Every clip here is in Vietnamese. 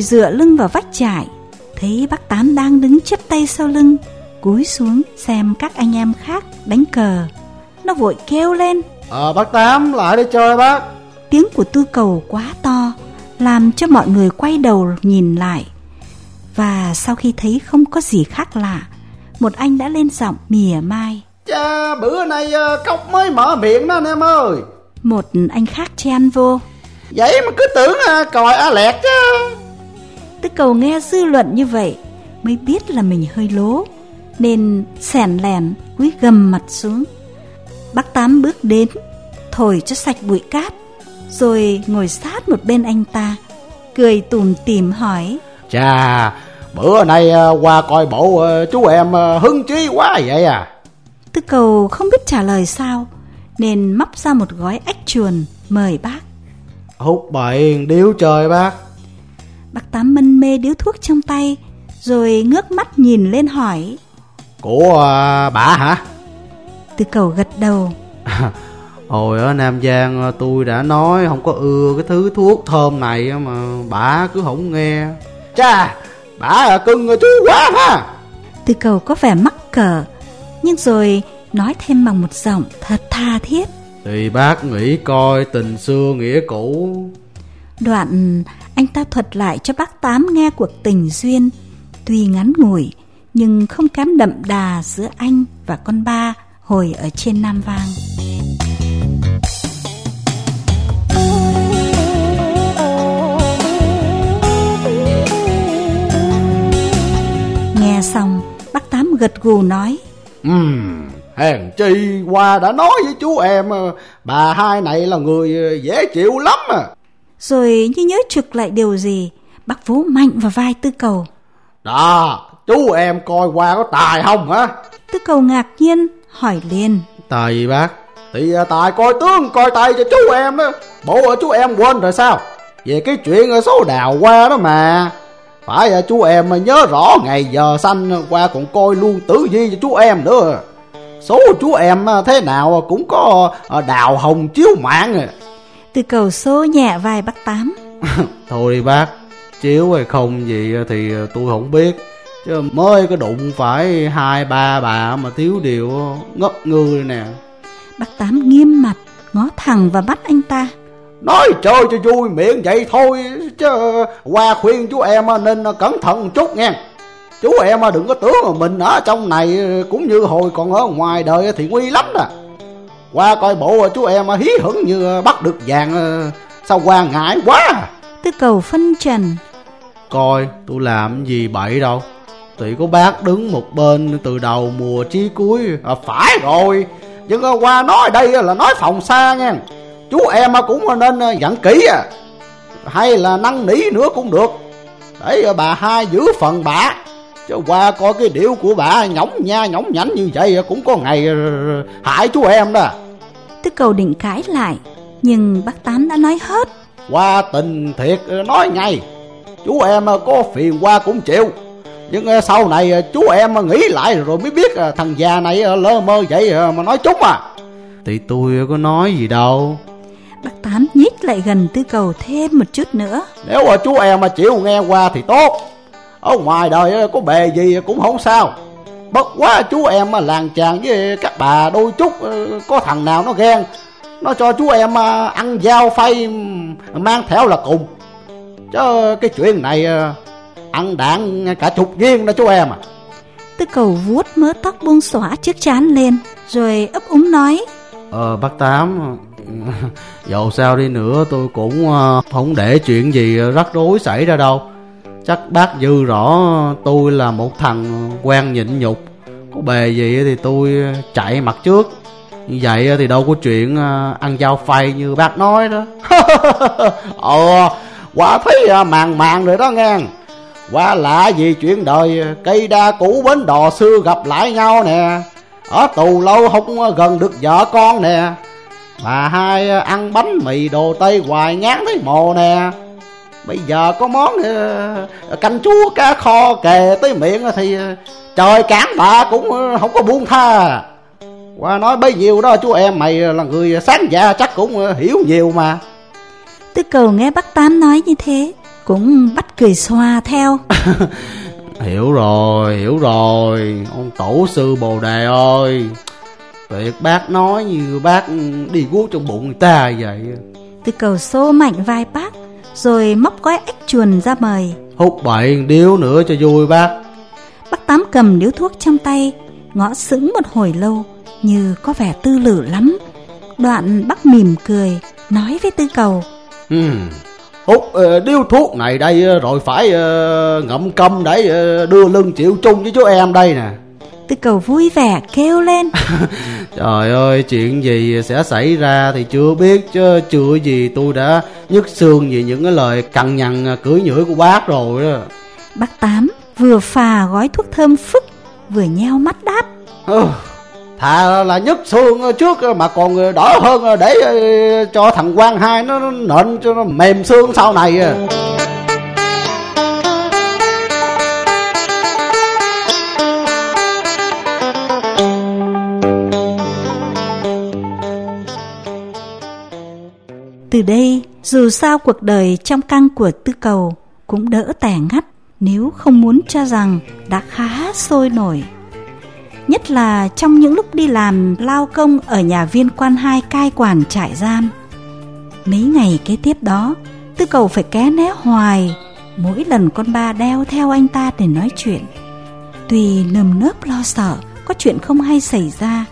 ngồi dựa lưng vào vách trại, thấy bác Tám đang đứng chắp tay sau lưng, cúi xuống xem các anh em khác đánh cờ. Nó vội kêu lên. Ờ bác Tám lại đây chơi bác. Tiếng của tư cầu quá to, làm cho mọi người quay đầu nhìn lại. Và sau khi thấy không có gì khác lạ, một anh đã lên giọng mỉa mai. Cha bữa nay ờ, cốc mới mở miệng đó anh em ơi. Một anh khác chen vô. Vậy mà cứ tưởng à, còi á lẹt chứ. Tư cầu nghe dư luận như vậy mới biết là mình hơi lố nên sẻn lèn cúi gầm mặt xuống. Bác Tám bước đến, thổi cho sạch bụi cát, rồi ngồi sát một bên anh ta, cười tủm tỉm hỏi. Chà, bữa nay à, qua coi bộ à, chú em à, hứng chí quá vậy à. Tư cầu không biết trả lời sao, nên móc ra một gói ếch chuồn mời bác. Hút bệnh điếu trời bác. Bác Tám mân mê điếu thuốc trong tay, rồi ngước mắt nhìn lên hỏi. Của à, bà hả? Tư cầu gật đầu. Hồi ở Nam Giang à, tôi đã nói không có ưa cái thứ thuốc thơm này mà bà cứ không nghe. Chà, bà là cưng chú quá ha. Tư cầu có vẻ mắc cỡ, nhưng rồi nói thêm bằng một giọng thật tha thiết. Thì bác nghĩ coi tình xưa nghĩa cũ. Đoạn anh ta thuật lại cho bác Tám nghe cuộc tình duyên, tuy ngắn ngủi nhưng không kém đậm đà giữa anh và con ba hồi ở trên Nam Vang. Nghe xong, bác Tám gật gù nói Ừm, hèn chi qua đã nói với chú em à, bà hai này là người à, dễ chịu lắm à. Rồi như nhớ trực lại điều gì, bác vỗ mạnh vào vai tư cầu. Đó, chú em coi qua có tài không hả? Tư cầu ngạc nhiên, hỏi liền. Tài gì bác? Thì à, tài coi tướng, coi tay cho chú em đó. Bộ ở chú em quên rồi sao? Về cái chuyện ở số đào qua đó mà. Phải chú em nhớ rõ ngày giờ xanh qua còn coi luôn tử vi cho chú em nữa. Số chú em à, thế nào cũng có à, đào hồng chiếu mạng Tư cầu xô nhẹ vai bác Tám. Thôi đi bác, chiếu hay không gì thì tôi không biết. Chứ mới có đụng phải hai ba bà mà thiếu điều ngất ngư nè. Bác Tám nghiêm mặt, ngó thẳng vào mắt anh ta. Nói chơi cho vui miệng vậy thôi chứ qua khuyên chú em nên cẩn thận một chút nha. Chú em đừng có tưởng mà mình ở trong này cũng như hồi còn ở ngoài đời thì nguy lắm nè. Qua coi bộ chú em hí hửng như bắt được vàng sao qua ngại quá. Tư cầu phân trần. Coi tôi làm gì bậy đâu. Thì có bác đứng một bên từ đầu mùa chí cuối à, Phải rồi Nhưng qua nói đây là nói phòng xa nha Chú em cũng nên dặn kỹ à Hay là năn nỉ nữa cũng được Để bà hai giữ phần bà Chứ qua coi cái điệu của bà nhõng nha nhõng nhảnh như vậy Cũng có ngày hại chú em đó. Tư cầu định cãi lại Nhưng bác Tám đã nói hết. Qua tình thiệt nói ngay. Chú em có phiền qua cũng chịu. Nhưng sau này chú em nghĩ lại rồi mới biết thằng già này lơ mơ vậy mà nói chúng à. Thì tôi có nói gì đâu. Bác Tám nhích lại gần tư cầu thêm một chút nữa. Nếu mà chú em mà chịu nghe qua thì tốt Ở ngoài đời có bề gì cũng không sao. Bất quá chú em làng chàng với các bà đôi chút Có thằng nào nó ghen Nó cho chú em ăn dao phay mang theo là cùng. Chứ cái chuyện này ăn đạn cả chục viên đó chú em à. Tư cầu vuốt mớ tóc buông xõa trước chán lên Rồi ấp úng nói. Ờ bác Tám Dẫu sao đi nữa tôi cũng không để chuyện gì rắc rối xảy ra đâu Chắc bác dư rõ, tôi là một thằng quen nhịn nhục. Có bề gì thì tôi chạy mặt trước. Như vậy thì đâu có chuyện à, ăn dao phay như bác nói đó. Ờ quả thấy à, màng màng rồi đó nghe. Quá lạ gì chuyện đời, Cây đa cũ bến đò xưa gặp lại nhau nè. Ở tù lâu không gần được vợ con nè. Bà hai ăn bánh mì đồ Tây hoài ngán thấy mồ nè. Bây giờ có món uh, canh chúa cá kho kề tới miệng thì uh, trời cản bà cũng uh, không có buông tha. Qua nói bấy nhiêu đó chú em mày là người sáng dạ chắc cũng hiểu nhiều mà. Tư cầu nghe bác Tám nói như thế cũng bắt cười xoa theo. Hiểu rồi, hiểu rồi. Ông tổ sư Bồ Đề ơi Tuyệt bác nói như bác đi guốc trong bụng người ta vậy. Tư cầu xô mạnh vai bác Rồi móc gói ếch chuồn ra mời. Hút bậy điếu nữa cho vui bác. Bác Tám cầm điếu thuốc trong tay Ngõ sững một hồi lâu Như có vẻ tư lử lắm. Đoạn bác mỉm cười Nói với tư cầu. Ừ. Hút uh, điếu thuốc này đây ờ, rồi phải uh, ngậm câm để uh, đưa lưng chịu chung với chú em đây nè Tư cầu vui vẻ kêu lên. Trời ơi chuyện gì sẽ xảy ra thì chưa biết chứ. Chưa gì tôi đã nhức xương vì những cái lời cằn nhằn cưỡi nhửi của bác rồi đó. Bác Tám vừa phà gói thuốc thơm phức Vừa nheo mắt đáp. Ừ, Thà là nhức xương trước mà còn đỡ hơn để cho thằng quan hai nó nện cho nó mềm xương sau này Từ đây, dù sao cuộc đời trong căng của tư cầu cũng đỡ tẻ ngắt nếu không muốn cho rằng đã khá sôi nổi. Nhất là trong những lúc đi làm lao công ở nhà viên quan hai cai quản trại giam. Mấy ngày kế tiếp đó, tư cầu phải ké né hoài, mỗi lần con ba đeo theo anh ta để nói chuyện. Tuy nơm nớp lo sợ, có chuyện không hay xảy ra,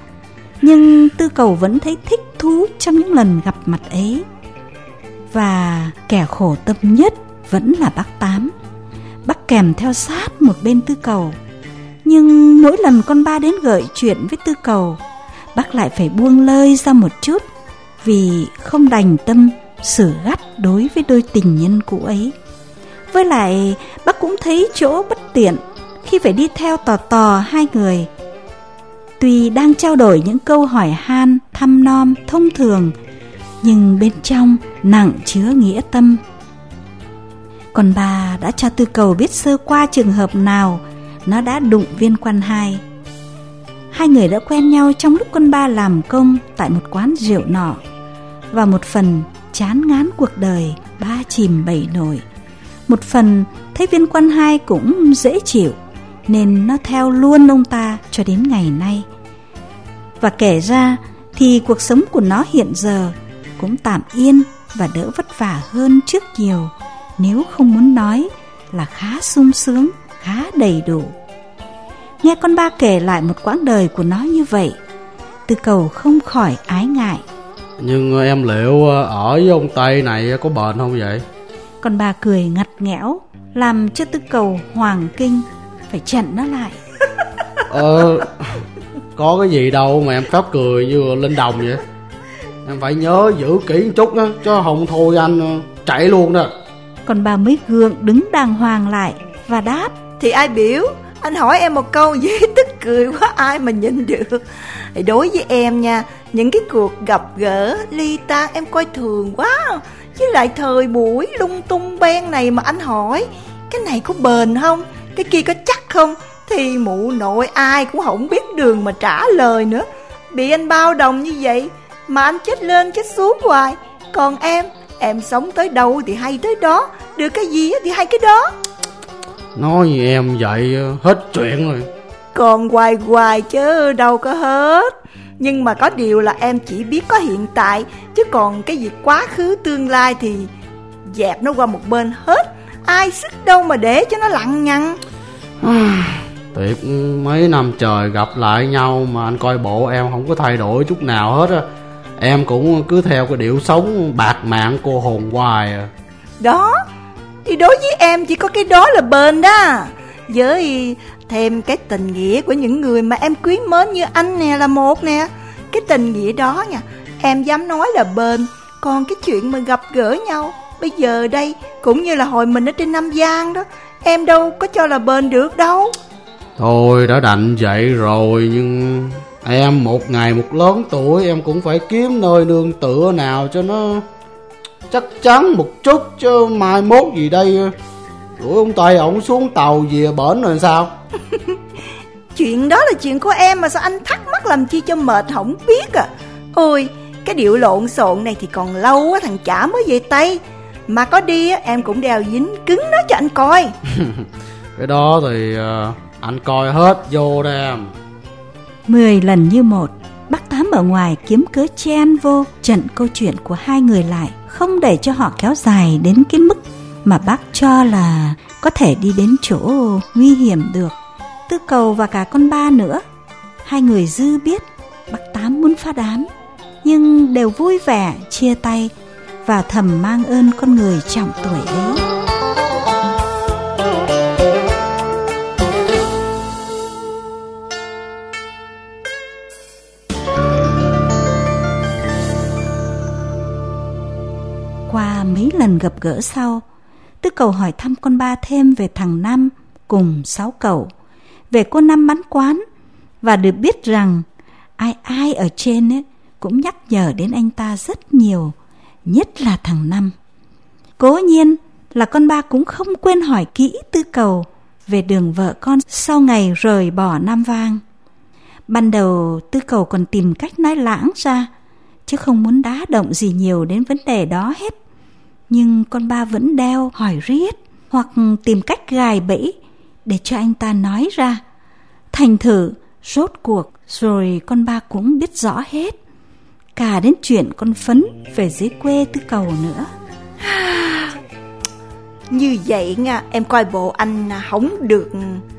nhưng tư cầu vẫn thấy thích thú trong những lần gặp mặt ấy. Và kẻ khổ tâm nhất vẫn là bác Tám. Bác kèm theo sát một bên tư cầu. Nhưng mỗi lần con ba đến gợi chuyện với tư cầu, bác lại phải buông lơi ra một chút vì không đành tâm xử gắt đối với đôi tình nhân cũ ấy. Với lại, bác cũng thấy chỗ bất tiện khi phải đi theo tò tò hai người. Tuy đang trao đổi những câu hỏi han, thăm nom, thông thường, nhưng bên trong, nặng chứa nghĩa tâm. Còn bà đã cho tư cầu biết sơ qua trường hợp nào, nó đã đụng viên quan hai. Hai người đã quen nhau trong lúc con ba làm công tại một quán rượu nọ và một phần chán ngán cuộc đời, ba chìm bảy nổi. Một phần thấy viên quan hai cũng dễ chịu, nên nó theo luôn ông ta cho đến ngày nay. Và kể ra thì cuộc sống của nó hiện giờ cũng tạm yên và đỡ vất vả hơn trước nhiều nếu không muốn nói là khá sung sướng, khá đầy đủ. Nghe con ba kể lại một quãng đời của nó như vậy, Tư cầu không khỏi ái ngại. Nhưng em liệu ờ, ở với ông Tây này có bền không vậy? Con ba cười ngặt nghẽo, làm cho tư cầu hoàng kinh, phải chặn nó lại. Ờ, có cái gì đâu mà em pháp cười như lên đồng vậy? Em phải nhớ giữ kỹ một chút đó Chứ không thôi anh ờ, chạy luôn đó. Còn bà mới gượng đứng đàng hoàng lại Và đáp. Thì ai biểu? Anh hỏi em một câu dễ tức cười quá ai mà nhìn được. Đối với em nha Những cái cuộc gặp gỡ ly tan em coi thường quá. Với lại thời buổi lung tung ben này mà anh hỏi Cái này có bền không? Cái kia có chắc không? Thì mụ nội ai cũng không biết đường mà trả lời nữa. Bị anh bao đồng như vậy mà anh chết lên chết xuống hoài. Còn em Em sống tới đâu thì hay tới đó. Được cái gì thì hay cái đó. Nói em vậy hết chuyện rồi. Còn hoài hoài chứ đâu có hết. Nhưng mà có điều là em chỉ biết có hiện tại. Chứ còn cái việc quá khứ tương lai thì Dẹp nó qua một bên hết. Ai sức đâu mà để cho nó lặng nhằn Tuyệt mấy năm trời gặp lại nhau Mà anh coi bộ em không có thay đổi chút nào hết á Em cũng cứ theo cái điệu sống bạc mạng cô hồn hoài à. Đó Thì đối với em chỉ có cái đó là bền đó. Với thêm cái tình nghĩa của những người mà em quý mến như anh nè là một nè. Cái tình nghĩa đó nha Em dám nói là bền. Còn cái chuyện mà gặp gỡ nhau Bây giờ đây cũng như là hồi mình ở trên Nam Giang đó Em đâu có cho là bền được đâu. Thôi đã đành vậy rồi nhưng Em một ngày một lớn tuổi em cũng phải kiếm nơi nương tựa nào cho nó chắc chắn một chút chứ mai mốt gì đây. Rủi ông Tây ổng xuống tàu về bển rồi sao? Chuyện đó là chuyện của em mà sao anh thắc mắc làm chi cho mệt không biết à? Ôi cái điệu lộn xộn này thì còn lâu á thằng chả mới về Tây. Mà có đi em cũng đeo dính cứng nó cho anh coi. Cái đó thì uh, anh coi hết vô đây em Mười lần như một, Bác Tám ở ngoài kiếm cớ chen vô trận câu chuyện của hai người lại, Không để cho họ kéo dài đến cái mức mà bác cho là có thể đi đến chỗ nguy hiểm được. Tư cầu và cả con ba nữa, Hai người dư biết bác Tám muốn phá đám, Nhưng đều vui vẻ, chia tay Và thầm mang ơn con người trọng tuổi ấy. Mấy lần gặp gỡ sau. Tư cầu hỏi thăm con ba thêm về thằng Năm cùng sáu cậu, Về cô Năm bán quán. Và được biết rằng ai ai ở trên ấy cũng nhắc nhở đến anh ta rất nhiều, Nhất là thằng Năm Cố nhiên là con ba cũng không quên hỏi kỹ tư cầu Về đường vợ con sau ngày rời bỏ Nam Vang. Ban đầu tư cầu còn tìm cách nói lãng ra, Chứ không muốn đá động gì nhiều đến vấn đề đó hết nhưng con ba vẫn đeo hỏi riết hoặc tìm cách gài bẫy để cho anh ta nói ra. Thành thử, rốt cuộc rồi con ba cũng biết rõ hết. Cả đến chuyện con phấn về dưới quê tư cầu nữa. Như vậy nha, em coi bộ anh không được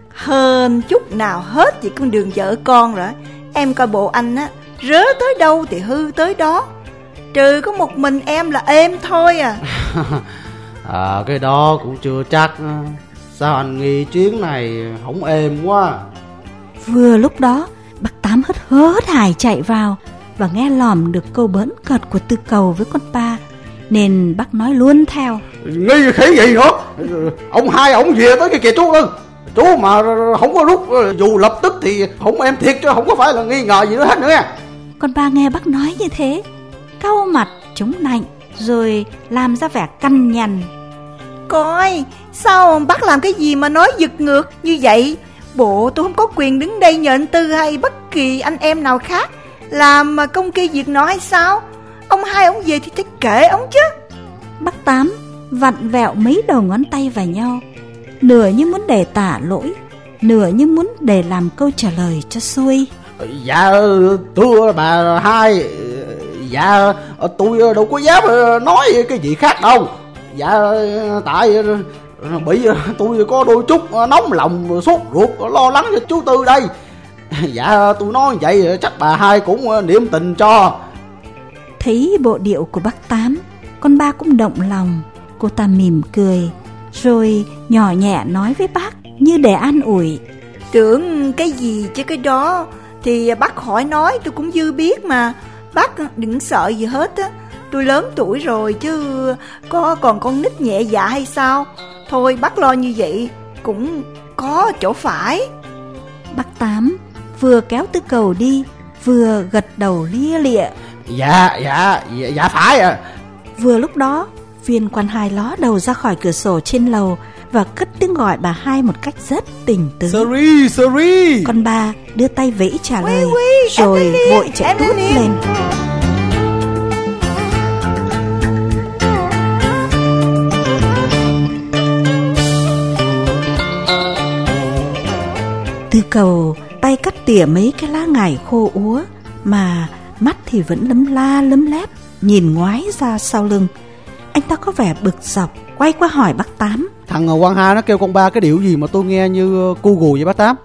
hơn chút nào hết về con đường vợ con rồi. Em coi bộ anh á, rớ tới đâu thì hư tới đó. Trừ có một mình em là êm thôi à. À cái đó cũng chưa chắc. Sao anh nghi chuyến này không êm quá? Vừa lúc đó Bác Tám hớt hớt hải chạy vào Và nghe lòm được câu bỡn cợt của tư cầu với con ba Nên bác nói luôn theo. Nghi khỉ gì nữa Ông hai ông về tới cái kìa chú ơi Chú mà không có rút Dù lập tức thì không em thiệt chứ Không có phải là nghi ngờ gì nữa hết nữa Con ba nghe bác nói như thế cau mặt chống nạnh rồi làm ra vẻ cằn nhằn. Coi, sao bác làm cái gì mà nói giật ngược như vậy? Bộ tôi không có quyền đứng đây nhờ anh Tư hay bất kỳ anh em nào khác làm công ty việc nó hay sao? Ông hai ông về thì thích kệ ông chứ. Bác Tám vặn vẹo mấy đầu ngón tay vào nhau, nửa như muốn để tả lỗi, nửa như muốn để làm câu trả lời cho xuôi. Dạ thưa bà hai Dạ tôi đâu có dám nói cái gì khác đâu. Dạ tại bị tôi có đôi chút nóng lòng sốt ruột lo lắng cho chú Tư đây. Dạ tôi nói vậy chắc bà hai cũng niệm tình cho. Thấy bộ điệu của bác Tám Con ba cũng động lòng. Cô ta mỉm cười Rồi nhỏ nhẹ nói với bác Như để an ủi. Tưởng cái gì chứ cái đó Thì bác khỏi nói tôi cũng dư biết mà Bác đừng sợ gì hết á. Tôi lớn tuổi rồi chứ Có còn con nít nhẹ dạ hay sao? Thôi bác lo như vậy Cũng có chỗ phải. Bác Tám vừa kéo tư cầu đi Vừa gật đầu lia lịa. Dạ dạ dạ, dạ phải à Vừa lúc đó Viên quan hai ló đầu ra khỏi cửa sổ trên lầu Và cất tiếng gọi bà hai một cách rất tình tứ. Sorry, sorry. Con ba đưa tay vẫy trả lời oui, oui, Rồi vội chạy tút lên. Tư cầu tay cắt tỉa mấy cái lá ngải khô úa Mà mắt thì vẫn lấm la lấm lép Nhìn ngoái ra sau lưng. Anh ta có vẻ bực dọc Quay qua hỏi bác Tám Thằng Quang hai nó kêu con ba cái điệu gì mà tôi nghe như ờ, Google vậy bác Tám?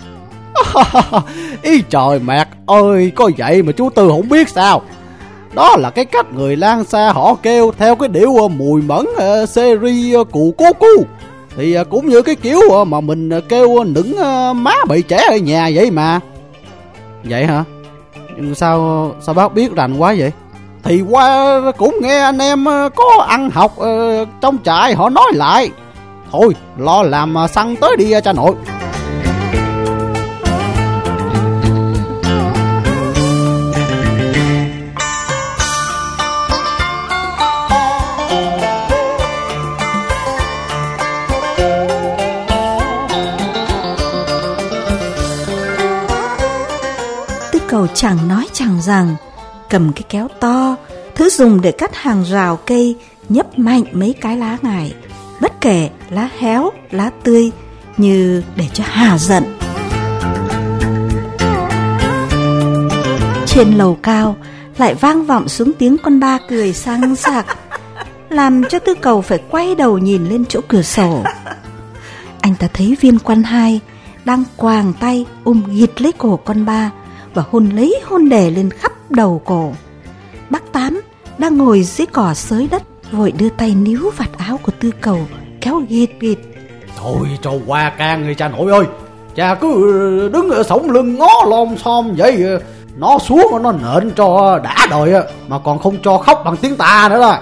Ý trời mẹ ơi Có vậy mà chú Tư không biết sao? Đó là cái cách người Lan xa họ kêu Theo cái điệu ờ, mùi mẫn uh, series uh, cụ cố cu. Thì cũng như cái kiểu mà mình kêu nửng má bị trẻ ở nhà vậy mà. Vậy hả? Nhưng sao sao bác biết rành quá vậy? Thì qua cũng nghe anh em có ăn học trong trại họ nói lại. Thôi lo làm à, xăng tới đi à, cha nội. Cầu chẳng nói chẳng rằng cầm cái kéo to thứ dùng để cắt hàng rào cây nhấp mạnh mấy cái lá ngải, bất kể lá héo, lá tươi, như để cho hà giận. Trên lầu cao lại vang vọng xuống tiếng con ba cười sang sạc, làm cho tư cầu phải quay đầu nhìn lên chỗ cửa sổ. Anh ta thấy viên quan hai đang quàng tay ôm ghịt lấy cổ con ba và hôn lấy hôn đề lên khắp đầu cổ. Bác Tám đang ngồi dưới cỏ sới đất vội đưa tay níu vạt áo của tư cầu kéo ghịt ghịt. Thôi cho qua can người cha nội ơi, cha cứ đứng ở sống lưng ngó lom xom vậy, nó xuống nó nện cho đã đời mà còn không cho khóc bằng tiếng ta nữa đó.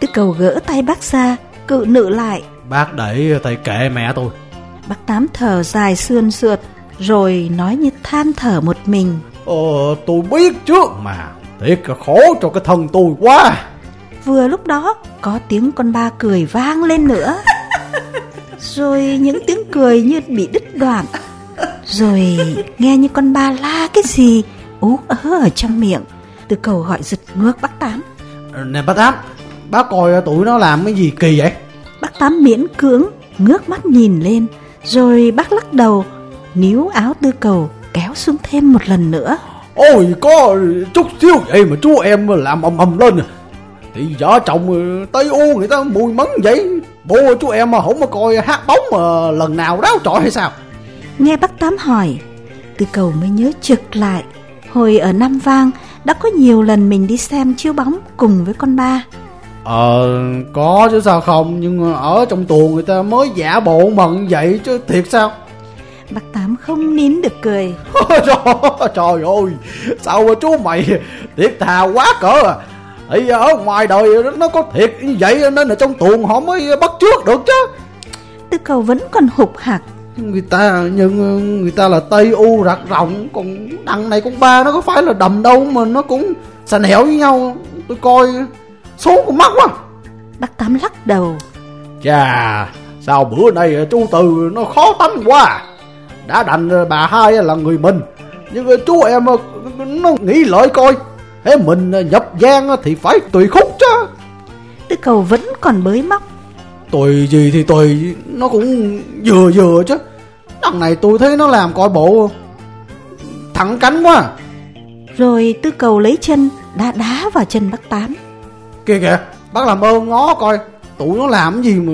Tư cầu gỡ tay bác ra, cự nự lại. Bác để thầy kệ mẹ tôi. Bác Tám thở dài sườn sượt, rồi nói như than thở một mình. Ờ, tôi biết trước mà, thiệt là khổ cho cái thân tôi quá. Vừa lúc đó, có tiếng con ba cười vang lên nữa. Rồi những tiếng cười như bị đứt đoạn. Rồi nghe như con ba la cái gì ú ớ ở trong miệng. Từ cầu gọi giật ngược bác Tám. Nè bác Tám, bác coi tụi nó làm cái gì kỳ vậy? Bác Tám miễn cưỡng, ngước mắt nhìn lên, rồi bác lắc đầu, níu áo tư cầu, kéo xuống thêm một lần nữa. Ôi có chút xíu vậy mà chú em làm ầm ầm lên Thì vợ chồng Tây U người ta mùi mấn vậy Bộ chú em mà không mà coi hát bóng mà lần nào đáo trọi hay sao Nghe bác Tám hỏi, tư cầu mới nhớ trực lại. Hồi ở Nam Vang đã có nhiều lần mình đi xem chiếu bóng cùng với con ba. Ờ có chứ sao không Nhưng ở trong tuồng người ta mới giả bộ mận vậy chứ thiệt sao Bác Tám không nín được cười. trời, trời ơi Sao mà chú mày thiệt thà quá cỡ à Thì ở ngoài đời nó có thiệt như vậy Nên là trong tuồng họ mới bắt trước được chứ. Tư cầu vẫn còn hụt hạc. người ta nhưng người ta là tây u rạc rộng còn đằng này con ba nó có phải là đầm đâu mà nó cũng sành hẻo với nhau. Tôi coi số con mắt quá. Bác Tám lắc đầu. chà sao bữa nay chú từ nó khó tánh quá. Đã đành bà hai là người mình nhưng chú em nó nghĩ lợi coi thế mình nhập gian thì phải tùy khúc chứ Tư cầu vẫn còn bới móc. tùy gì thì tùy nó cũng vừa vừa chứ đằng này tôi thấy nó làm coi bộ thẳng cánh quá Rồi tư cầu lấy chân đá đá vào chân bác Tám. kìa kìa bác làm ơn ngó coi tụi nó làm gì mà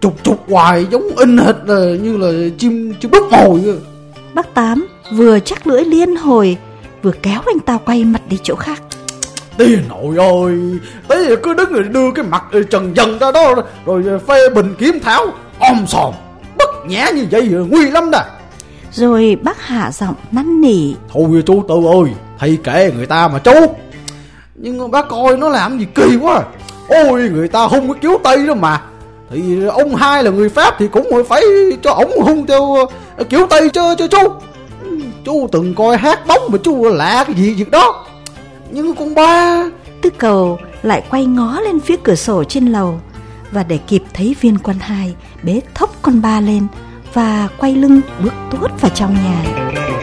trục trục hoài giống in hệt là như là chim chim bức vậy. Bác Tám vừa chắc lưỡi liên hồi, vừa kéo anh ta quay mặt đi chỗ khác. Tiền nội ơi. Thế cứ đứng rồi đưa cái mặt trần dần ra đó Rồi phê bình kiếm tháo Om sòm. Bất nhã như vậy nguy lắm đó Rồi bác hạ giọng năn nỉ. Thôi chú Tư ơi Thầy kể người ta mà chú. Nhưng bác coi nó làm gì kỳ quá. Ôi người ta hung cái kiếu Tây đó mà. Thì ông hai là người Pháp Thì cũng phải cho ổng hung theo ờ, kiểu Tây cho, cho chú. Chú từng coi hát bóng mà chú lạ cái gì việc đó nhưng con ba Tư cầu lại quay ngó lên phía cửa sổ trên lầu và để kịp thấy viên quan hai, bế thốc con ba lên và quay lưng bước tuốt vào trong nhà.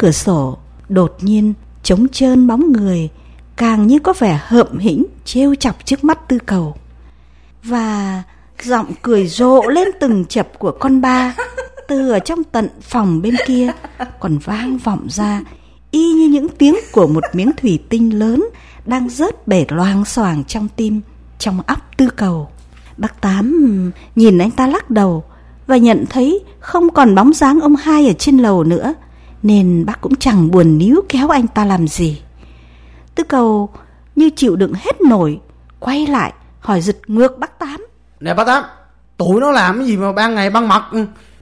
Cửa sổ, đột nhiên trống trơn bóng người, càng như có vẻ hợm hĩnh trêu chọc trước mắt tư cầu. Và giọng cười rộ lên từng chập của con ba, từ ở trong tận phòng bên kia còn vang vọng ra y như những tiếng của một miếng thủy tinh lớn đang rớt bể loang xoàng trong tim, trong óc tư cầu. Bác tám nhìn anh ta lắc đầu và nhận thấy không còn bóng dáng ông hai ở trên lầu nữa nên bác cũng chẳng buồn níu kéo anh ta làm gì tư cầu như chịu đựng hết nổi quay lại hỏi giật ngược bác tám Nè bác Tám Tụi nó làm cái gì mà ban ngày ban mặt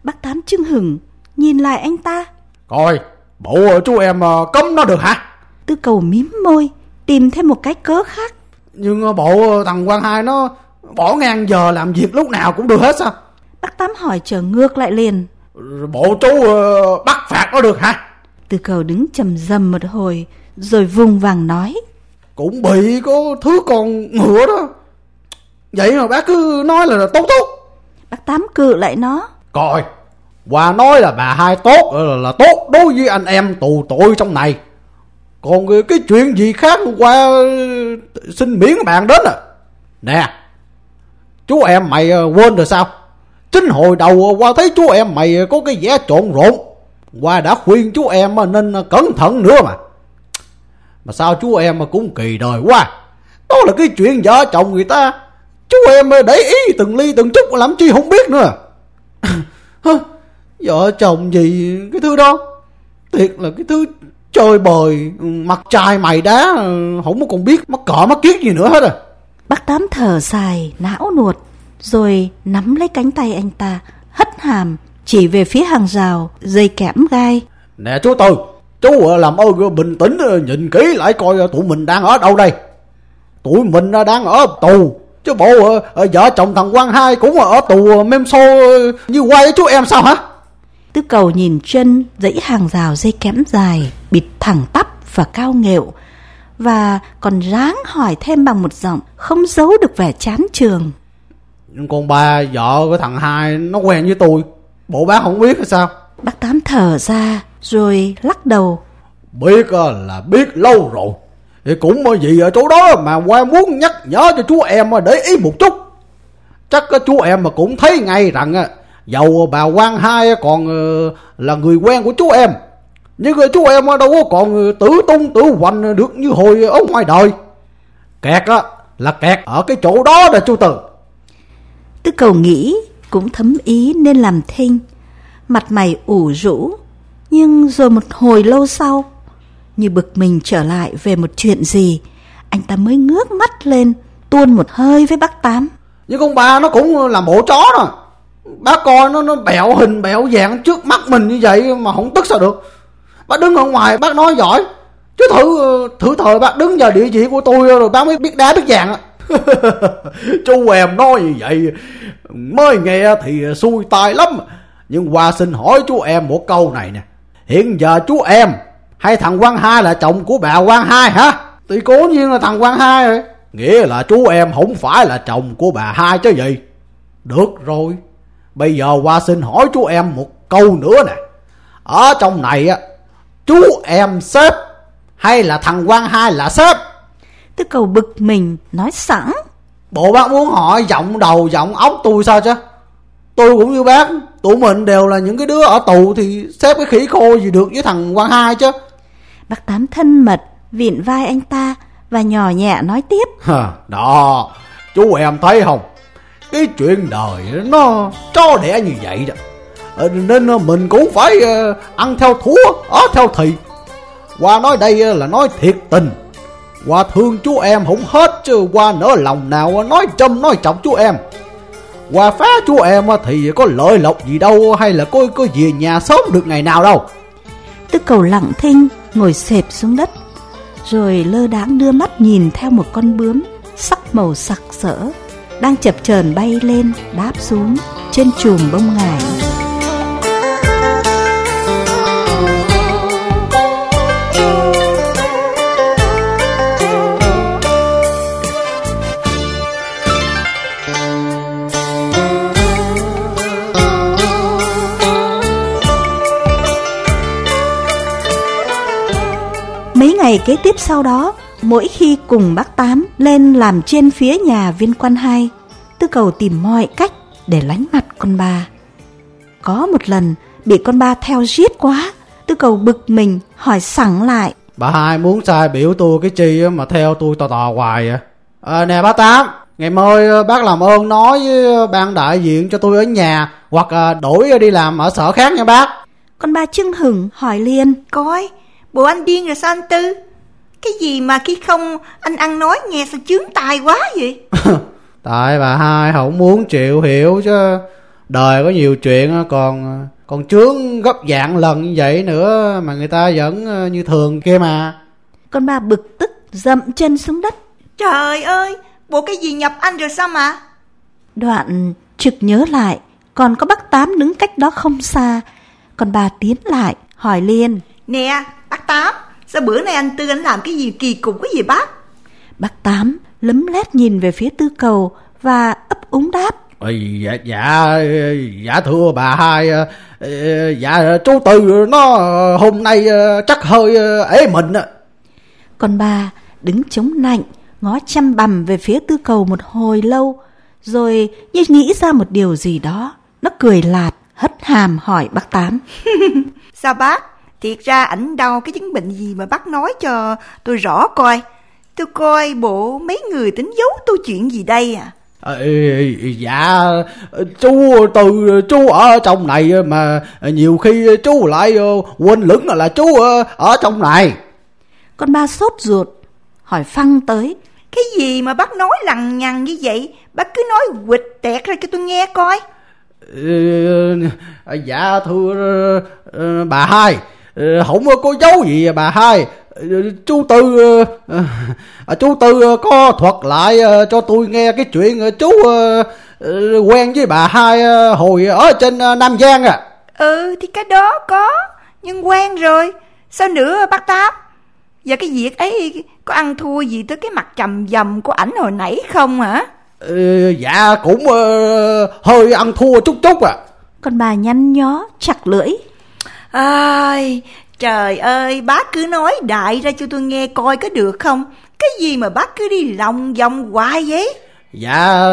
bác tám chưng hửng nhìn lại anh ta Coi Bộ chú em ờ, cấm nó được hả Tư cầu mím môi, tìm thêm một cái cớ khác. Nhưng bộ thằng quan hai nó bỏ ngang giờ làm việc lúc nào cũng được hết sao? Bác Tám hỏi trở ngược lại liền. Bộ chú uh, bắt phạt nó được hả? Tư cầu đứng trầm rầm một hồi, rồi vùng vàng nói. Cũng bị có thứ con ngựa đó. Vậy mà bác cứ nói là tốt tốt. Bác Tám cự lại nó. Coi, Hòa nói là bà hai tốt là, là tốt đối với anh em tù tội trong này. Còn cái chuyện gì khác qua xin miễn bạn đến à. Nè, chú em mày ờ, quên rồi sao? Chính hồi đầu qua thấy chú em mày có cái vẻ trộn rộn. Qua đã khuyên chú em nên cẩn thận nữa mà. Mà sao chú em cũng kỳ đời quá. Đó là cái chuyện vợ chồng người ta. Chú em để ý từng ly từng chút làm chi không biết nữa. vợ chồng gì cái thứ đó. Thiệt là cái thứ chơi bời, mặt trai mày đá, không có còn biết mắc cỏ mắc kiết gì nữa hết à. Bác Tám thở dài, não nuột, rồi nắm lấy cánh tay anh ta, hất hàm, chỉ về phía hàng rào, dây kẽm gai. Nè chú Tư, chú làm ơn bình tĩnh nhìn kỹ lại coi tụi mình đang ở đâu đây. Tụi mình đang ở tù, chứ bộ vợ chồng thằng Quang Hai cũng ở tù mem xô như quay chú em sao hả? Tư cầu nhìn chân dãy hàng rào dây kẽm dài, bịt thẳng tắp và cao nghệu, và còn ráng hỏi thêm bằng một giọng không giấu được vẻ chán trường. Nhưng con ba vợ của thằng hai nó quen với tôi, bộ bác không biết hay sao? Bác Tám thở ra rồi lắc đầu. Biết là biết lâu rồi, thì cũng gì ở chỗ đó mà qua muốn nhắc nhở cho chú em để ý một chút. Chắc chú em mà cũng thấy ngay rằng Dầu bà quan hai còn là người quen của chú em Nhưng chú em đâu có còn tử tung tử hoành được như hồi ở ngoài đời Kẹt á là kẹt ở cái chỗ đó nè chú Từ Tư cầu nghĩ cũng thấm ý nên làm thinh. Mặt mày ủ rũ, Nhưng rồi một hồi lâu sau, Như bực mình trở lại về một chuyện gì, Anh ta mới ngước mắt lên, Tuôn một hơi với bác Tám. Nhưng con ba nó cũng là bộ chó rồi Bác coi nó nó bẹo hình, bẹo dạng trước mắt mình như vậy mà không tức sao được. Bác đứng ở ngoài, bác nói giỏi. Chứ thử thử thời bác đứng vào địa vị của tôi rồi bác mới biết đá biết dạng Chú em nói như vậy Mới nghe thì xui tai lắm Nhưng qua xin hỏi chú em một câu này nè Hiện giờ chú em hay thằng Quang Hai là chồng của bà Quang Hai hả? Thì cố nhiên là thằng Quang Hai rồi Nghĩa là chú em không phải là chồng của bà Hai chứ gì Được rồi Bây giờ qua xin hỏi chú em một câu nữa nè. Ở trong này á, chú em sếp hay là thằng quan hai là sếp? Tư cầu bực mình nói sẵn. Bộ bác muốn hỏi giọng đầu giọng ốc tôi sao chứ? Tôi cũng như bác, tụi mình đều là những cái đứa ở tù thì xếp cái khỉ khô gì được với thằng quan hai chứ. Bác Tám thân mật, viện vai anh ta và nhỏ nhẹ nói tiếp. Đó, chú em thấy không? cái chuyện đời nó cho đẻ như vậy đó ờ, nên mình cũng phải ờ, ăn theo thua ở theo thì qua nói đây là nói thiệt tình qua thương chú em không hết chứ qua nỡ lòng nào nói châm nói chọc chú em. Qua phá chú em thì có lợi lộc gì đâu, hay là có có về nhà sớm được ngày nào đâu. Tư cầu lặng thinh, ngồi xẹp xuống đất, rồi lơ đáng đưa mắt nhìn theo một con bướm, sắc màu sặc sỡ, đang chập chờn bay lên, đáp xuống trên chùm bông ngải. Ngày kế tiếp sau đó Mỗi khi cùng bác Tám lên làm trên phía nhà viên quan hai, Tư cầu tìm mọi cách để lánh mặt con ba. Có một lần bị con ba theo giết quá, Tư cầu bực mình hỏi sẵn lại. Bà hai muốn sai biểu tôi cái chi mà theo tôi tò tò hoài à? à nè bác Tám, ngày mai bác làm ơn nói với ban đại diện cho tôi ở nhà hoặc đổi đi làm ở sở khác nha bác. Con ba chưng hừng hỏi liền. Coi, bộ anh điên rồi sao anh Tư? Cái gì mà khi không anh ăn nói nghe sao chướng tai quá vậy? Tại bà hai không muốn chịu hiểu chứ Đời có nhiều chuyện còn còn chướng gấp dạng lần như vậy nữa Mà người ta vẫn ờ, như thường kia mà Con ba bực tức dậm chân xuống đất. Trời ơi, bộ cái gì nhập anh rồi sao mà? Đoạn trực nhớ lại, còn có bác Tám đứng cách đó không xa. Con ba tiến lại, hỏi liền. Nè, bác Tám, sao bữa nay anh Tư anh làm cái gì kỳ cục cái gì bác? Bác Tám lấm lét nhìn về phía tư cầu và ấp úng đáp. Ây, dạ, dạ, dạ thưa bà hai, ờ, dạ chú Tư nó hôm nay ờ, chắc hơi ờ, ế mình. á. Con ba đứng chống nạnh, ngó chăm bằm về phía tư cầu một hồi lâu, rồi như nghĩ ra một điều gì đó. Nó cười lạt, hất hàm hỏi bác Tám. Sao bác? Thiệt ra ảnh đau cái chứng bệnh gì mà bác nói cho tôi rõ coi. Tôi coi bộ mấy người tính giấu tôi chuyện gì đây à? Ê, dạ chú từ chú ở trong này mà nhiều khi chú lại ờ, quên lửng là chú ở trong này Con ba sốt ruột, hỏi phăng tới. Cái gì mà bác nói lằng nhằng như vậy? Bác cứ nói quịch tẹt ra cho tôi nghe coi. Ờ, dạ thưa ờ, bà hai không có dấu gì bà hai Ờ, chú tư ờ, ờ, chú tư có thuật lại ờ, cho tôi nghe cái chuyện ờ, chú ờ, ờ, quen với bà hai ờ, hồi ở trên ờ, Nam Giang à Ừ thì cái đó có, nhưng quen rồi. Sao nữa bác Tám? Và cái việc ấy có ăn thua gì tới cái mặt trầm dầm của ảnh hồi nãy không hả? Ờ, dạ cũng ờ, hơi ăn thua chút chút à Con bà nhăn nhó, chặt lưỡi. Ai, trời ơi, bác cứ nói đại ra cho tôi nghe coi có được không? Cái gì mà bác cứ đi lòng vòng hoài vậy? Dạ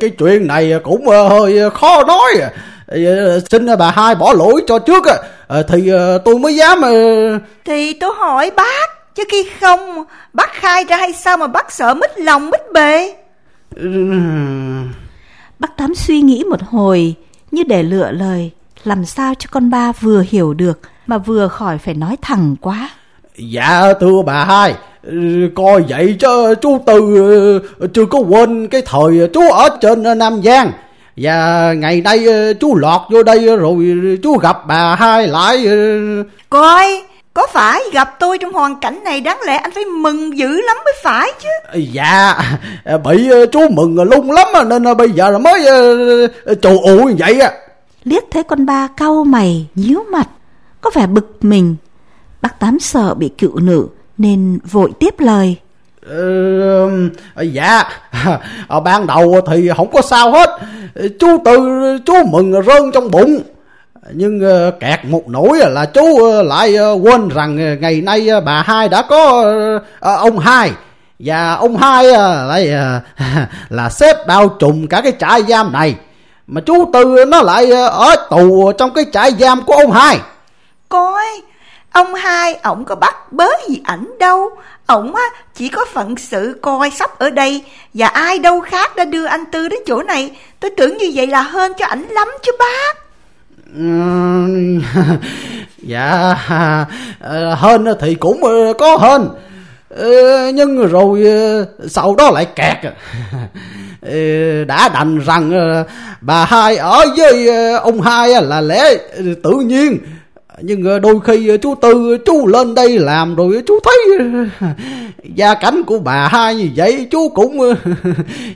cái chuyện này cũng ờ, hơi khó nói à. Ờ, Xin bà hai bỏ lỗi cho trước á. Ờ, Thì tôi mới dám Thì tôi hỏi bác, chứ khi không, bác khai ra hay sao mà bác sợ mít lòng mít bề? ừ, Bác Tám suy nghĩ một hồi, như để lựa lời, làm sao cho con ba vừa hiểu được mà vừa khỏi phải nói thẳng quá. Dạ thưa bà hai Coi vậy chứ chú Tư ờ, chưa có quên cái thời chú ở trên Nam Giang Và ngày nay ờ, chú lọt vô đây rồi chú gặp bà hai lại ờ, Coi, có phải gặp tôi trong hoàn cảnh này đáng lẽ anh phải mừng dữ lắm mới phải chứ. Dạ bị chú mừng lung lắm nên bây giờ mới trù ụ như vậy á Liếc thấy con ba cau mày, nhíu mặt, có vẻ bực mình. Bác Tám sợ bị cựu nữ nên vội tiếp lời. ừ, dạ. Ờ, ban đầu thì không có sao hết. Chú từ chú mừng rơn trong bụng. Nhưng ờ, kẹt một nỗi là chú lại quên rằng ngày nay bà hai đã có ông hai. Và ông hai lại là sếp bao trùm cả cái trại giam này mà chú tư nó lại ờ, ở tù trong cái trại giam của ông hai Coi, ông hai, ổng có bắt bớ gì ảnh đâu. Ổng á, chỉ có phận sự coi sóc ở đây và ai đâu khác đã đưa anh Tư đến chỗ này. Tôi tưởng như vậy là hơn cho ảnh lắm chứ bác. Dạ ờ, hên thì cũng ờ, có hên Ờ, nhưng rồi ờ, sau đó lại kẹt Ờ, đã đành rằng ờ, bà hai ở với ờ, ông hai á là lẽ tự nhiên nhưng đôi khi chú tư chú lên đây làm rồi chú thấy gia cảnh của bà hai như vậy chú cũng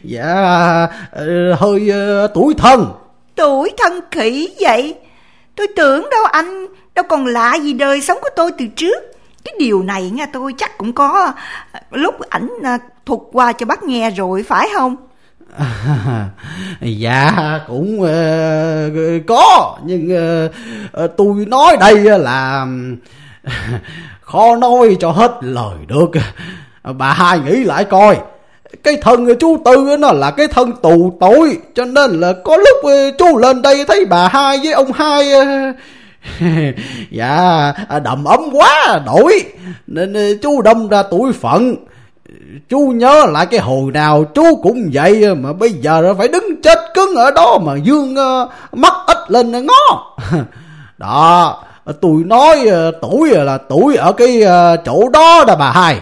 dạ hơi tuổi thân Tuổi thân khỉ vậy. Tôi tưởng đâu anh, đâu còn lạ gì đời sống của tôi từ trước. Cái điều này nghe tôi chắc cũng có ờ, lúc ảnh ờ, thuật qua cho bác nghe rồi phải không? dạ cũng uh, có. Nhưng uh, tôi nói đây là khó nói cho hết lời được. Bà hai nghĩ lại coi. Cái thân chú tư nó là cái thân tù tội cho nên là có lúc chú lên đây thấy bà hai với ông hai uh, dạ đầm ấm quá đổi. Nên ờ, chú đâm ra tuổi phận. Chú nhớ lại cái hồi nào chú cũng vậy mà bây giờ phải đứng chết cứng ở đó mà dương ờ, mắt ít lên ngó. Đó tôi nói ờ, tuổi là tuổi ở cái chỗ đó đó bà hai.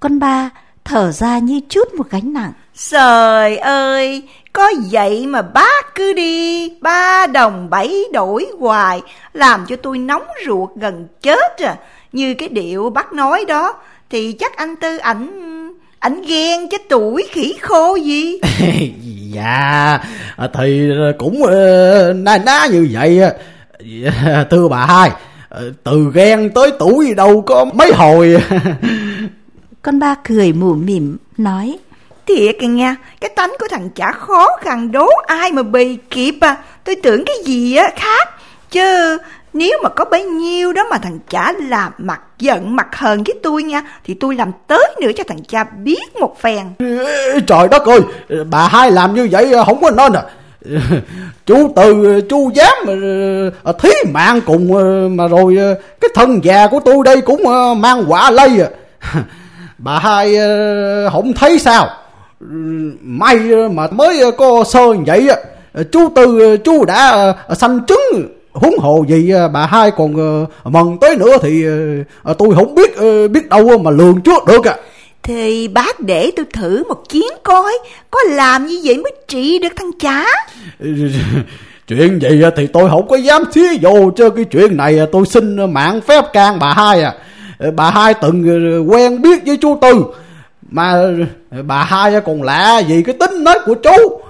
Con ba thở ra như chút một gánh nặng. Trời ơi, có vậy mà bác cứ đi. Ba đồng bảy đổi hoài, làm cho tôi nóng ruột gần chết à. Như cái điệu bác nói đó, Thì chắc anh Tư ảnh ảnh ghen chứ tuổi khỉ khô gì. Dạ Thì cũng na ná như vậy Thưa bà hai Từ ghen tới tuổi đâu có mấy hồi. Con ba cười mù mỉm nói Thiệt kìa nha. Cái tánh của thằng chả khó khăn đố ai mà bì kịp à. Tôi tưởng cái gì á, khác. Chứ nếu mà có bấy nhiêu đó mà thằng chả làm mặt giận mặt hờn với tôi nha, Thì tôi làm tới nữa cho thằng cha biết một phèn. Trời đất ơi, Bà hai làm như vậy không có nên à. Chú từ, chú dám mà ờ, thí mạng cùng ờ, mà rồi ờ, cái thân già của tôi đây cũng mang quả lây à. Bà hai không thấy sao? May mà mới có sơ vậy á. Chú tư chú đã sanh trứng huống hồ gì bà hai còn mần tới nữa thì tôi không biết biết đâu mà lường trước được à thì bác để tôi thử một chuyến coi Có làm như vậy mới trị được thằng chả? Chuyện gì thì tôi không có dám xía vô cho cái chuyện này tôi xin mạng phép can bà hai à Bà hai từng quen biết với chú Tư mà, bà hai còn lạ gì cái tính nói của chú.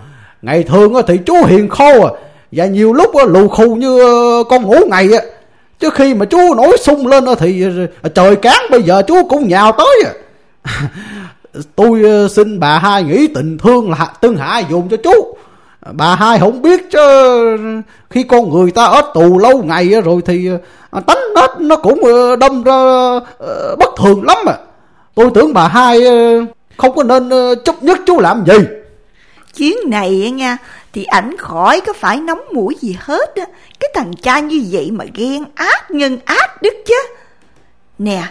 Ngày thường thì chú hiền khô à Và nhiều lúc lù khù như ờ, con ngủ ngày á. Chứ khi mà chú nổi sung lên thì ờ, ờ, trời cán, bây giờ chú cũng nhào tới à. Tôi xin bà hai nghĩ tình thương là, tương hạ dùng cho chú. Bà hai không biết chứ, Khi con người ta ở tù lâu ngày rồi thì tánh nết nó cũng đâm ra bất thường lắm à. Tôi tưởng bà hai ờ, không có nên ờ, chấp nhất chú làm gì. Chuyến này nha, Thì ảnh khỏi có phải nóng mũi gì hết á. Cái thằng cha như vậy mà ghen ác, nhân ác đức chứ. Nè,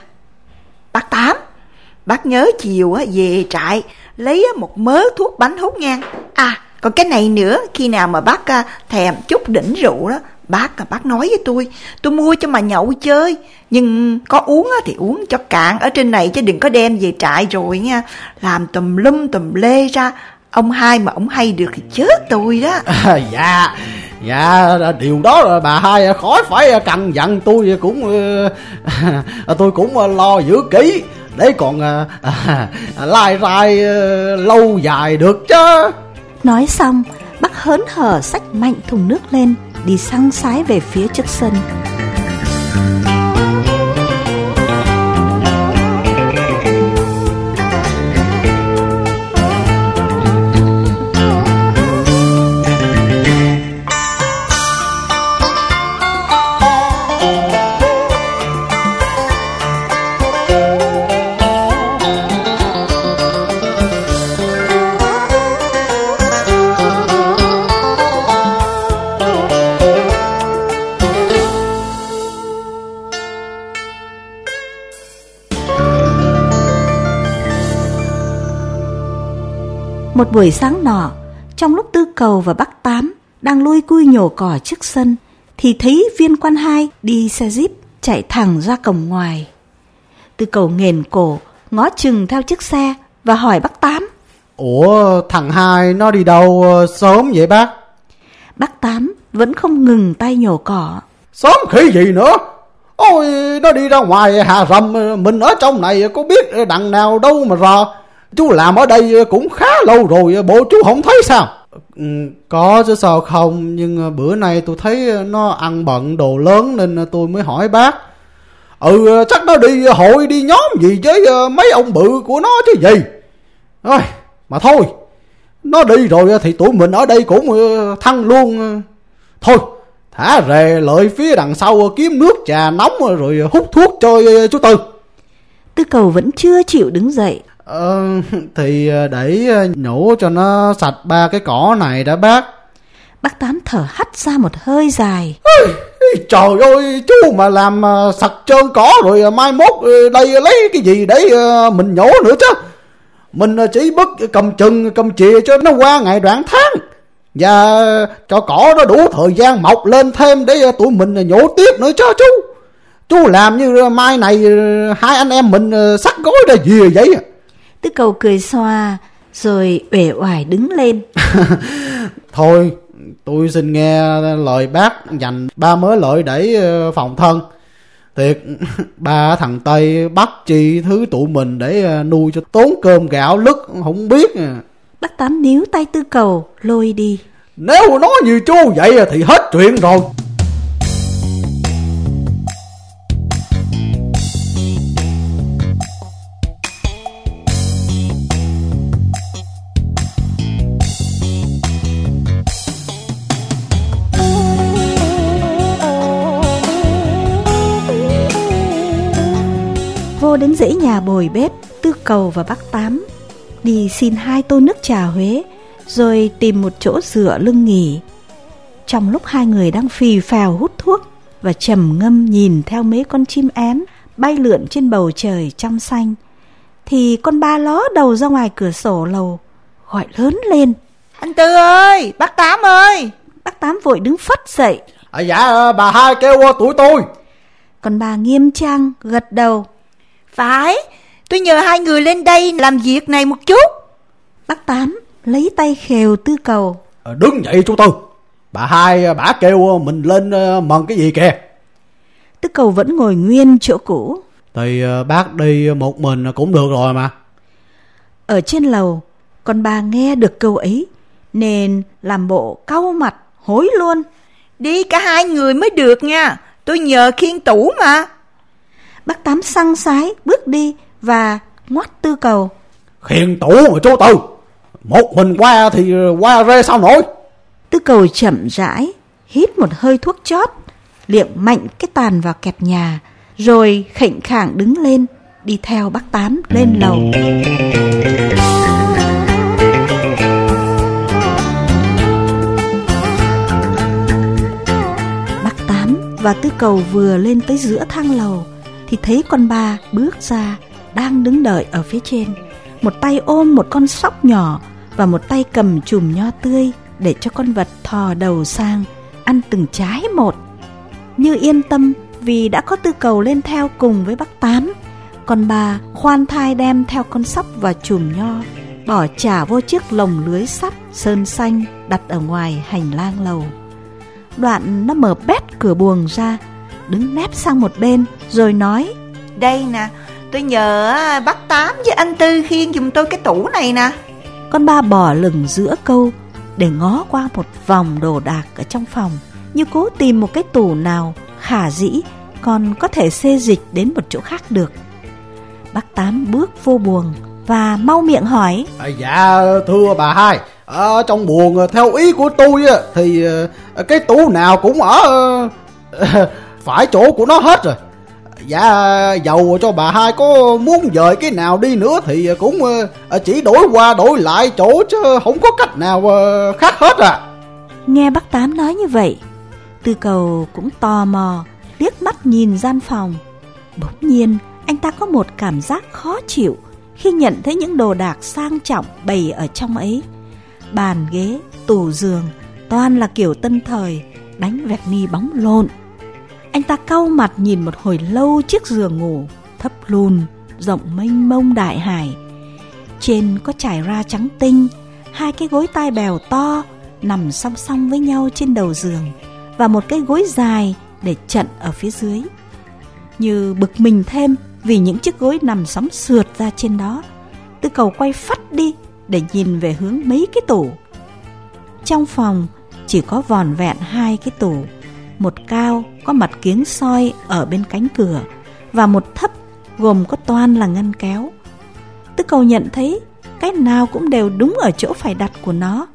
Bác Tám, Bác nhớ chiều á, về trại, Lấy một mớ thuốc bánh hút ngang À còn cái này nữa Khi nào mà bác à, thèm chút đỉnh rượu đó Bác à, bác nói với tôi Tôi mua cho mà nhậu chơi Nhưng có uống thì uống cho cạn Ở trên này chứ đừng có đem về trại rồi nha. Làm tùm lum tùm lê ra Ông hai mà ông hay được thì chết tôi đó. À, Dạ Dạ, dạ điều đó là bà hai à, khỏi phải cằn dặn tôi cũng ờ, Tôi cũng lo giữ kỹ Để còn à, lai rai ờ, lâu dài được chứ. Nói xong, Bác hớn hở xách mạnh thùng nước lên, Đi săng sái về phía trước sân. Buổi sáng nọ, trong lúc Tư Cầu và Bắc Tám đang lui cui nhổ cỏ trước sân, thì thấy viên quan hai đi xe jeep chạy thẳng ra cổng ngoài. Tư Cầu nghền cổ, ngó chừng theo chiếc xe và hỏi bác Tám. Ủa thằng hai nó đi đâu sớm vậy bác? Bác Tám vẫn không ngừng tay nhổ cỏ. Sớm khỉ gì nữa? Ôi nó đi ra ngoài hà rầm mình ở trong này có biết đằng nào đâu mà rò. Chú làm ở đây cũng khá lâu rồi Bộ chú không thấy sao? Ừ, Có chứ sao không Nhưng bữa nay tôi thấy nó ăn bận đồ lớn Nên tôi mới hỏi bác. Ừ chắc nó đi hội đi nhóm gì với mấy ông bự của nó chứ gì? Ôi, Mà thôi Nó đi rồi thì tụi mình ở đây cũng thăng luôn. Thôi Thả rề lợi phía đằng sau kiếm nước trà nóng rồi hút thuốc cho chú Tư. Tư cầu vẫn chưa chịu đứng dậy Ờ, thì để nhổ cho nó sạch ba cái cỏ này đã bác. Bác Tám thở hắt ra một hơi dài. trời ơi, chú mà làm sạch trơn cỏ rồi mai mốt đây lấy cái gì để mình nhổ nữa chứ. Mình chỉ bất cầm chừng cầm chìa cho nó qua ngày đoạn tháng. Và cho cỏ nó đủ thời gian mọc lên thêm để tụi mình nhổ tiếp nữa cho chú. Chú làm như mai này hai anh em mình sắt gối ra gì vậy à? Tư cầu cười xoa Rồi uể oải đứng lên Thôi tôi xin nghe lời bác dành ba mớ lợi để phòng thân Thiệt, ba thằng Tây bắt chi thứ tụi mình để à, nuôi cho tốn cơm gạo lứt không biết. Bác Tám níu tay tư cầu lôi đi. Nếu nói như chú vậy thì hết chuyện rồi. Đến dãy nhà bồi bếp, tư cầu và bác Tám đi xin hai tô nước trà Huế, rồi tìm một chỗ dựa lưng nghỉ. Trong lúc hai người đang phì phèo hút thuốc và trầm ngâm nhìn theo mấy con chim én bay lượn trên bầu trời trong xanh, thì con ba ló đầu ra ngoài cửa sổ lầu, gọi lớn lên. Anh Tư ơi, bác Tám ơi. Bác Tám vội đứng phất dậy. À, dạ, bà hai kêu tuổi tôi. Còn bà nghiêm trang gật đầu. Phải, tôi nhờ hai người lên đây làm việc này một chút. Bác Tám lấy tay khều tư cầu. À, đứng dậy chú Tư. Bà hai bà kêu mình lên ờ, mần cái gì kìa. Tư cầu vẫn ngồi nguyên chỗ cũ. Thì ờ, bác đi một mình cũng được rồi mà. Ở trên lầu, con bà nghe được câu ấy, nên làm bộ cau mặt, hối luôn. Đi cả hai người mới được nha, tôi nhờ khiên tủ mà. Bác Tám xăng sái bước đi và ngoắt tư cầu. Khiên tủ mà chú Tư. Một mình qua thì qua rê sao nổi. Tư cầu chậm rãi, hít một hơi thuốc chót, liệng mạnh cái tàn vào kẹp nhà, rồi khệnh khạng đứng lên, đi theo bác Tám lên lầu. Bác Tám và Tư cầu vừa lên tới giữa thang lầu, thì thấy con ba bước ra, đang đứng đợi ở phía trên. Một tay ôm một con sóc nhỏ và một tay cầm chùm nho tươi để cho con vật thò đầu sang, ăn từng trái một. Như yên tâm vì đã có tư cầu lên theo cùng với bác Tám. Còn bà khoan thai đem theo con sóc và chùm nho, bỏ trả vô chiếc lồng lưới sắt sơn xanh đặt ở ngoài hành lang lầu. Đoạn nó mở bét cửa buồng ra, đứng nép sang một bên rồi nói Đây nè, tôi nhờ bác Tám với anh Tư khiêng giùm tôi cái tủ này nè. Con ba bỏ lửng giữa câu để ngó qua một vòng đồ đạc ở trong phòng như cố tìm một cái tủ nào khả dĩ còn có thể xê dịch đến một chỗ khác được. Bác Tám bước vô buồng và mau miệng hỏi à, Dạ thưa bà hai ở trong buồng theo ý của tôi thì cái tủ nào cũng ở phải chỗ của nó hết rồi. Dạ giàu cho bà hai có muốn dời cái nào đi nữa thì cũng ờ, ờ, chỉ đổi qua đổi lại chỗ chứ không có cách nào ờ, khác hết à. Nghe bác Tám nói như vậy Tư cầu cũng tò mò liếc mắt nhìn gian phòng. Bỗng nhiên anh ta có một cảm giác khó chịu Khi nhận thấy những đồ đạc sang trọng bày ở trong ấy. Bàn ghế, tủ giường Toàn là kiểu tân thời Đánh vẹt ni bóng lộn anh ta cau mặt nhìn một hồi lâu chiếc giường ngủ thấp lùn, rộng mênh mông đại hải. Trên có trải ra trắng tinh, hai cái gối tai bèo to nằm song song với nhau trên đầu giường và một cái gối dài để chặn ở phía dưới. Như bực mình thêm vì những chiếc gối nằm sóng sượt ra trên đó. Tư cầu quay phát đi để nhìn về hướng mấy cái tủ. Trong phòng chỉ có vòn vẹn hai cái tủ một cao có mặt kiếng soi ở bên cánh cửa và một thấp gồm có toan là ngăn kéo. Tư cầu nhận thấy cái nào cũng đều đúng ở chỗ phải đặt của nó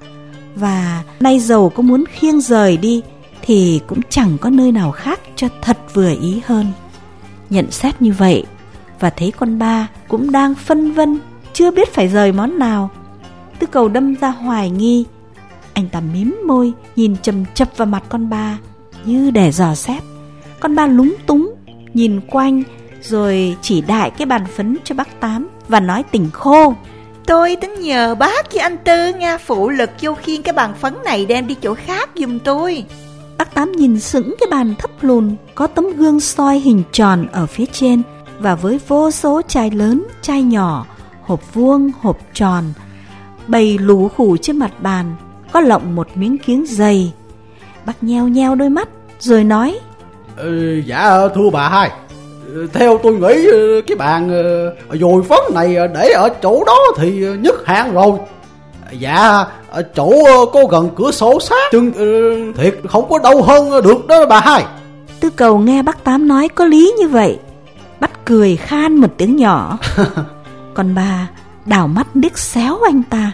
và nay dầu có muốn khiêng rời đi thì cũng chẳng có nơi nào khác cho thật vừa ý hơn. Nhận xét như vậy và thấy con ba cũng đang phân vân, chưa biết phải rời món nào. Tư cầu đâm ra hoài nghi. Anh ta mím môi, nhìn chầm chập vào mặt con ba như để dò xét. Con ba lúng túng, nhìn quanh rồi chỉ đại cái bàn phấn cho bác Tám và nói tình khô. Tôi tính nhờ bác với anh Tư nha phụ lực vô khiên cái bàn phấn này đem đi chỗ khác giùm tôi. Bác Tám nhìn sững cái bàn thấp lùn có tấm gương soi hình tròn ở phía trên và với vô số chai lớn, chai nhỏ, hộp vuông, hộp tròn, bày lú khủ trên mặt bàn, có lộng một miếng kiếng dày Bác nheo nheo đôi mắt Rồi nói. Ừ, Dạ thưa bà hai. Theo tôi nghĩ ờ, cái bàn ờ, dồi phấn này để ở chỗ đó thì nhất hạn rồi. Dạ ở chỗ có gần cửa sổ sát. Chừng thiệt không có đâu hơn được đó bà hai. Tư cầu nghe bác Tám nói có lý như vậy Bắt cười khan một tiếng nhỏ. Còn bà đảo mắt liếc xéo anh ta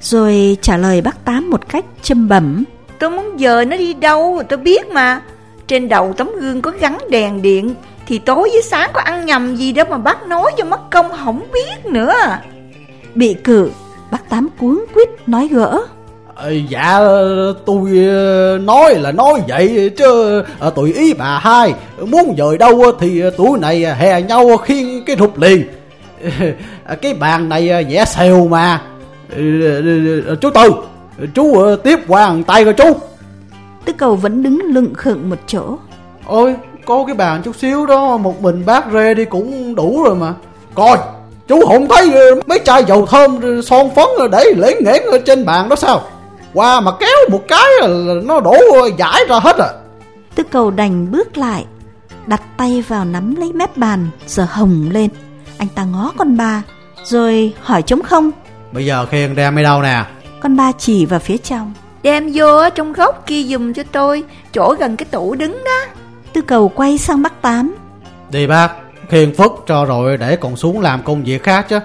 Rồi trả lời bác Tám một cách châm bẩm Tôi muốn dời nó đi đâu tôi biết mà. Trên đầu tấm gương có gắn đèn điện Thì tối với sáng có ăn nhầm gì đó mà bác nói cho mất công không biết nữa. Bị cự Bác Tám cuốn quýt nói gỡ. Ờ, dạ tôi ờ, nói là nói vậy chứ à, tùy ý bà hai. Muốn dời đâu thì tuổi này hè nhau khiên cái thục liền. Cái bàn này vẽ xèo mà. Chú Tư Chú tiếp qua tay rồi chú. Tư cầu vẫn đứng lưng khựng một chỗ. Ôi có cái bàn chút xíu đó Một mình bác rê đi cũng đủ rồi mà. Coi chú không thấy mấy chai dầu thơm son phấn để lễ nghẽn ở trên bàn đó sao? Qua mà kéo một cái là nó đổ giải ra hết à. Tư cầu đành bước lại Đặt tay vào nắm lấy mép bàn Giờ hồng lên. Anh ta ngó con ba Rồi hỏi trống không. Bây giờ khiên đem đi đâu nè Con ba chỉ vào phía trong. Đem vô trong góc kia dùm cho tôi Chỗ gần cái tủ đứng đó. Tư cầu quay sang bác Tám. Đi bác Khiên phất cho rồi để còn xuống làm công việc khác chứ.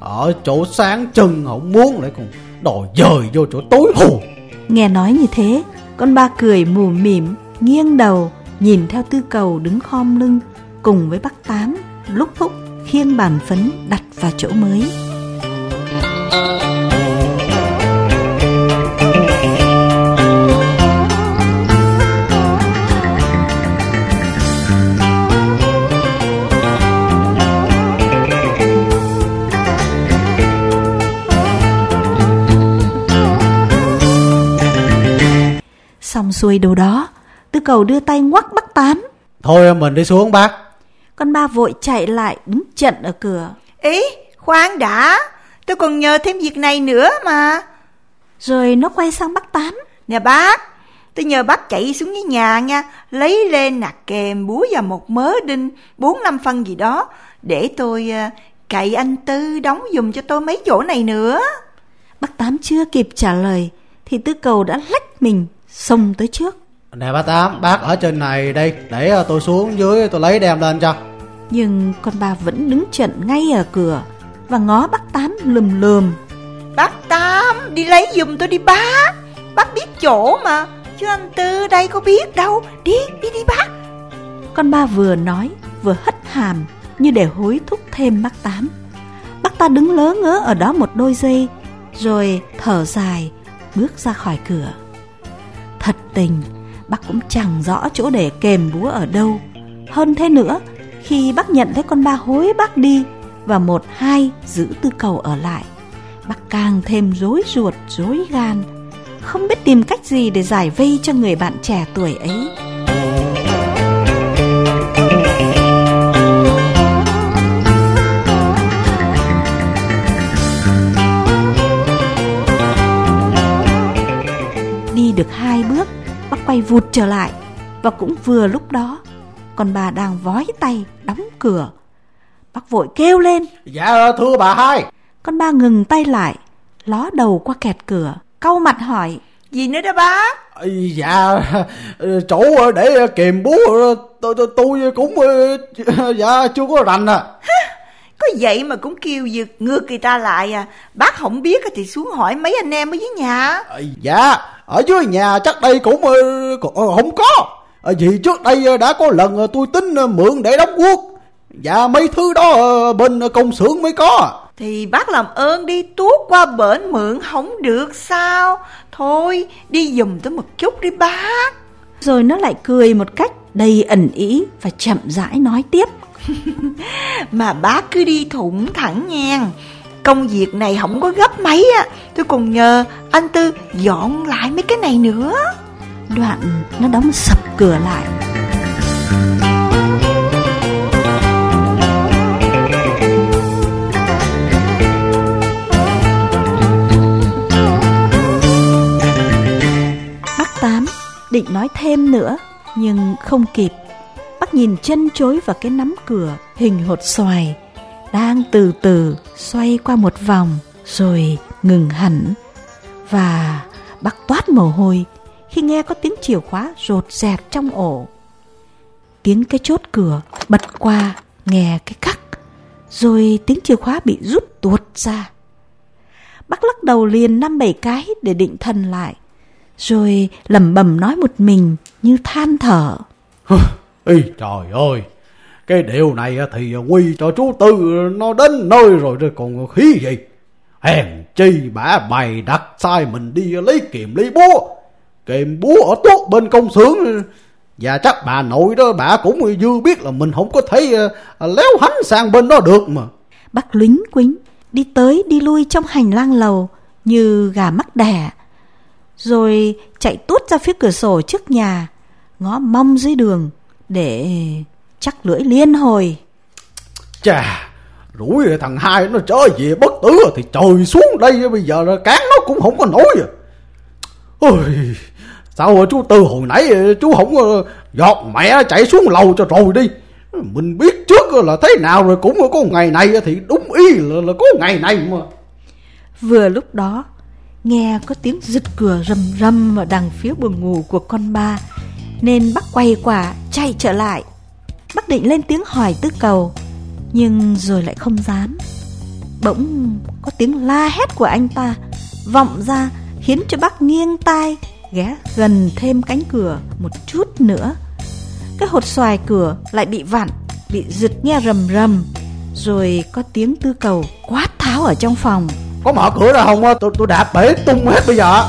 Ở chỗ sáng chân không muốn lại còn đòi dời vô chỗ tối hù. Nghe nói như thế Con ba cười mù mỉm Nghiêng đầu Nhìn theo tư cầu đứng khom lưng Cùng với bác Tám Lúc thúc khiêng bàn phấn đặt vào chỗ mới Xong xuôi đâu đó Tư cầu đưa tay ngoắc bác Tám. Thôi mình đi xuống bác. Con ba vội chạy lại đứng chặn ở cửa. Ý khoan đã Tôi còn nhờ thêm việc này nữa mà. Rồi nó quay sang bác Tám. Nè bác Tôi nhờ bác chạy xuống dưới nhà nha Lấy lên nạt kèm búa và một mớ đinh Bốn năm phân gì đó Để tôi uh, cậy anh Tư đóng dùm cho tôi mấy chỗ này nữa. Bác Tám chưa kịp trả lời Thì tư cầu đã lách mình xông tới trước. Nè bác Tám, bác ở trên này đây Để ờ, tôi xuống dưới tôi lấy đem lên cho. Nhưng con ba vẫn đứng trận ngay ở cửa Và ngó bác Tám lùm lùm Bác Tám đi lấy dùm tôi đi bác. Bác biết chỗ mà Chứ anh Tư đây có biết đâu. Đi, đi đi bác. Con ba vừa nói vừa hất hàm Như để hối thúc thêm bác Tám. Bác ta đứng lớ ngớ ở đó một đôi giây Rồi thở dài Bước ra khỏi cửa Thật tình. Bác cũng chẳng rõ chỗ để kèm búa ở đâu. Hơn thế nữa, Khi bác nhận thấy con ba hối bác đi Và một hai giữ tư cầu ở lại, Bác càng thêm rối ruột, rối gan, Không biết tìm cách gì để giải vây cho người bạn trẻ tuổi ấy. Quay vụt trở lại. Và cũng vừa lúc đó Còn bà đang vói tay đóng cửa. Bác vội kêu lên. Dạ thưa bà hai. Con ba ngừng tay lại Ló đầu qua kẹt cửa Cau mặt hỏi. Gì nữa đó bác? Dạ chỗ để kìm búa tôi, tôi, tôi cũng dạ chưa có rành à Có vậy mà cũng kêu giật ngược người ta lại à. Bác không biết thì xuống hỏi mấy anh em ở dưới nhà. Dạ ở dưới nhà chắc đây cũng không có. Vì trước đây đã có lần tôi tính mượn để đóng quốc Dạ mấy thứ đó bên công xưởng mới có. Thì bác làm ơn đi tuốt qua bển mượn không được sao. Thôi đi dùm tới một chút đi bác. Rồi nó lại cười một cách đầy ẩn ý Và chậm rãi nói tiếp mà bác cứ đi thủng thẳng nha Công việc này không có gấp mấy á. Tôi còn nhờ anh Tư dọn lại mấy cái này nữa. Đoạn, nó đóng sập cửa lại. Bác Tám định nói thêm nữa, Nhưng không kịp nhìn chân chối vào cái nắm cửa, hình hột xoài, đang từ từ xoay qua một vòng, rồi ngừng hẳn và bác toát mồ hôi khi nghe có tiếng chìa khóa rột rẹt trong ổ. Tiếng cái chốt cửa bật qua, nghe cái khắc, rồi tiếng chìa khóa bị rút tuột ra. Bác lắc đầu liền năm bảy cái để định thần lại, rồi lẩm bẩm nói một mình như than thở. Ý trời ơi, cái điều này thì quy cho chú Tư nó đến nơi rồi rồi còn khí gì. Hèn chi bả bày đặt sai mình đi lấy kiềm lấy búa. Kiềm búa ở tuốt bên công xưởng. Và chắc bà nội đó bà cũng dư biết là mình không có thể ờ, léo hánh sang bên đó được mà. Bác lính quính đi tới đi lui trong hành lang lầu như gà mắc đẻ. Rồi chạy tuốt ra phía cửa sổ trước nhà, ngó mong dưới đường để chắc lưỡi liên hồi. Chà, rủi thằng hai nó trở về bất tử thì trời xuống đây bây giờ là cán nó cũng không có nổi à. Ôi, sao chú Tư hồi nãy chú không giọt mẹ chạy xuống lầu cho rồi đi. Mình biết trước là thế nào rồi cũng có ngày này thì đúng ý là, là có ngày này mà. Vừa lúc đó, nghe có tiếng giật cửa rầm rầm ở đằng phía buồng ngủ của con ba, nên bác quay quả chạy trở lại. Bác định lên tiếng hỏi tư cầu, nhưng rồi lại không dám. Bỗng có tiếng la hét của anh ta vọng ra khiến cho bác nghiêng tai ghé gần thêm cánh cửa một chút nữa. Cái hột xoài cửa lại bị vặn, bị giật nghe rầm rầm, rồi có tiếng tư cầu quát tháo ở trong phòng. Có mở cửa ra không? Tôi, tôi đạp bể tung hết bây giờ.